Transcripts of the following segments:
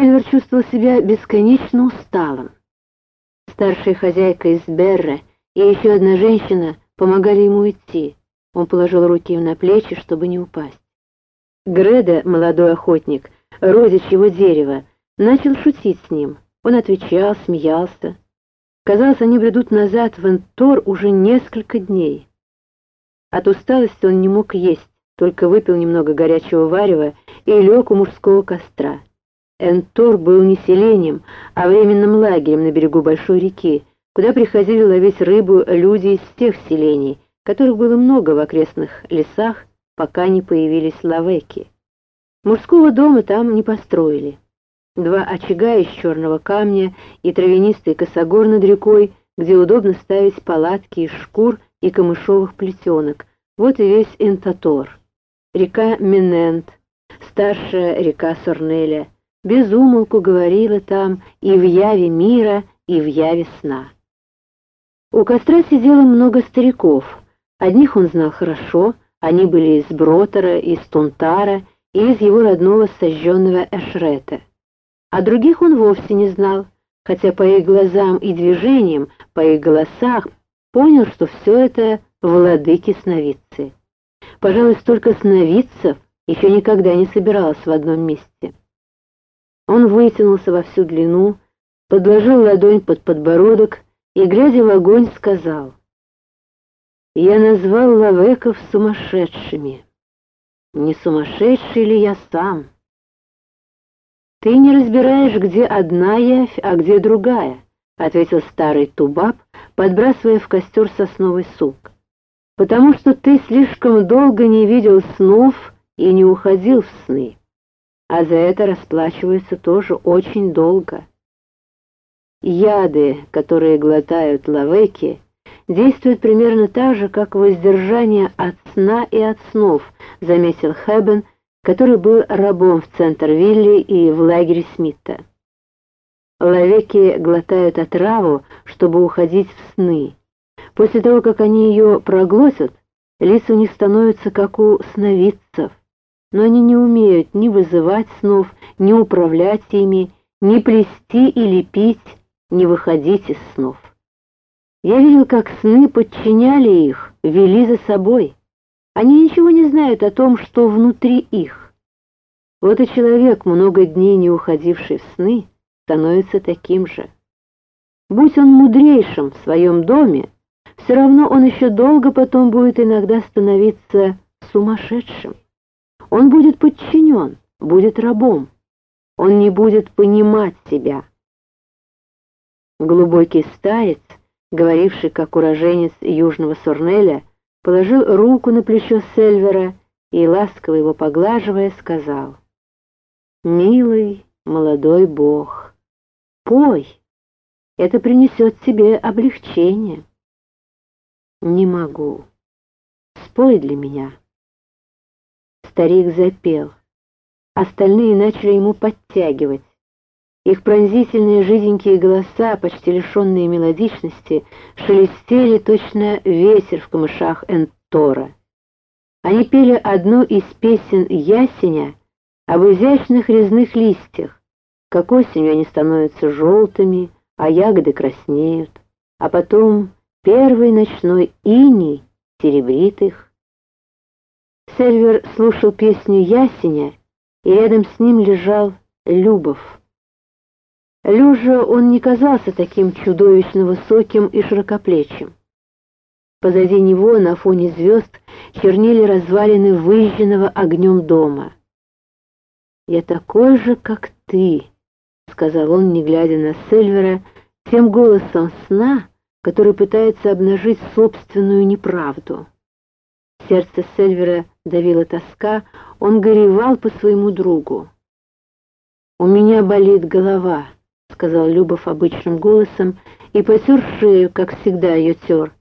Сильвер чувствовал себя бесконечно усталым. Старшая хозяйка из Берре и еще одна женщина помогали ему идти. Он положил руки им на плечи, чтобы не упасть. Греда, молодой охотник, родич его дерева, начал шутить с ним. Он отвечал, смеялся. Казалось, они бредут назад в Энтор уже несколько дней. От усталости он не мог есть, только выпил немного горячего варева и лег у мужского костра. Энтор был не селением, а временным лагерем на берегу большой реки, куда приходили ловить рыбу люди из всех селений, которых было много в окрестных лесах, пока не появились лавеки. Мужского дома там не построили. Два очага из черного камня и травянистый косогор над рекой, где удобно ставить палатки из шкур и камышовых плетенок. Вот и весь Энтатор. Река Менент, старшая река Сорнеля, безумолку говорила там и в яве мира, и в яве сна. У костра сидело много стариков. Одних он знал хорошо, они были из Бротера, из Тунтара и из его родного сожженного Эшрета. А других он вовсе не знал, хотя по их глазам и движениям, по их голосах понял, что все это владыки-сновидцы. Пожалуй, столько сновидцев еще никогда не собиралось в одном месте. Он вытянулся во всю длину, подложил ладонь под подбородок и, глядя в огонь, сказал, «Я назвал лавеков сумасшедшими. Не сумасшедший ли я сам?» «Ты не разбираешь, где одна явь, а где другая», — ответил старый Тубаб, подбрасывая в костер сосновый сук. «Потому что ты слишком долго не видел снов и не уходил в сны, а за это расплачиваются тоже очень долго». Яды, которые глотают лавеки, действуют примерно так же, как воздержание от сна и от снов, заметил Хэббен, который был рабом в Центр-Вилли и в лагере Смита. Ловеки глотают отраву, чтобы уходить в сны. После того, как они ее проглотят, лица у них становятся как у сновидцев, но они не умеют ни вызывать снов, ни управлять ими, ни плести или пить, ни выходить из снов. Я видел, как сны подчиняли их, вели за собой. Они ничего не знают о том, что внутри их. Вот и человек, много дней не уходивший в сны, становится таким же. Будь он мудрейшим в своем доме, все равно он еще долго потом будет иногда становиться сумасшедшим. Он будет подчинен, будет рабом. Он не будет понимать себя. Глубокий старец, говоривший как уроженец южного Сурнеля, положил руку на плечо Сельвера и, ласково его поглаживая, сказал, «Милый молодой бог, пой, это принесет тебе облегчение». «Не могу. Спой для меня». Старик запел. Остальные начали ему подтягивать. Их пронзительные жиденькие голоса, почти лишенные мелодичности, шелестели точно ветер в камышах Энтора. Они пели одну из песен ясеня об изящных резных листьях, как осенью они становятся желтыми, а ягоды краснеют, а потом первый ночной иней серебрит их. Сельвер слушал песню ясеня, и рядом с ним лежал Любов. Лежа он не казался таким чудовищно высоким и широкоплечим. Позади него на фоне звезд чернели развалины выжженного огнем дома. «Я такой же, как ты», — сказал он, не глядя на Сельвера, тем голосом сна, который пытается обнажить собственную неправду. Сердце Сельвера давила тоска, он горевал по своему другу. «У меня болит голова», — сказал Любов обычным голосом и потер шею, как всегда ее тер.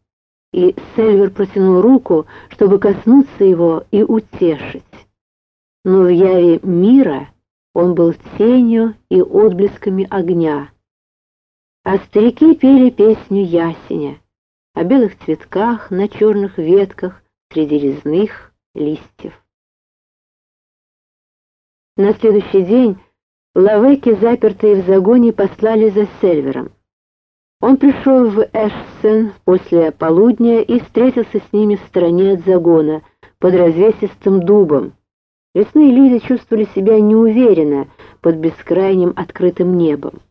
И Сельвер протянул руку, чтобы коснуться его и утешить. Но в яве мира он был тенью и отблесками огня. А старики пели песню ясеня о белых цветках на черных ветках среди резных листьев. На следующий день Лавеки, запертые в загоне, послали за Сельвером. Он пришел в Эшсен после полудня и встретился с ними в стороне от загона, под развесистым дубом. Лесные люди чувствовали себя неуверенно под бескрайним открытым небом.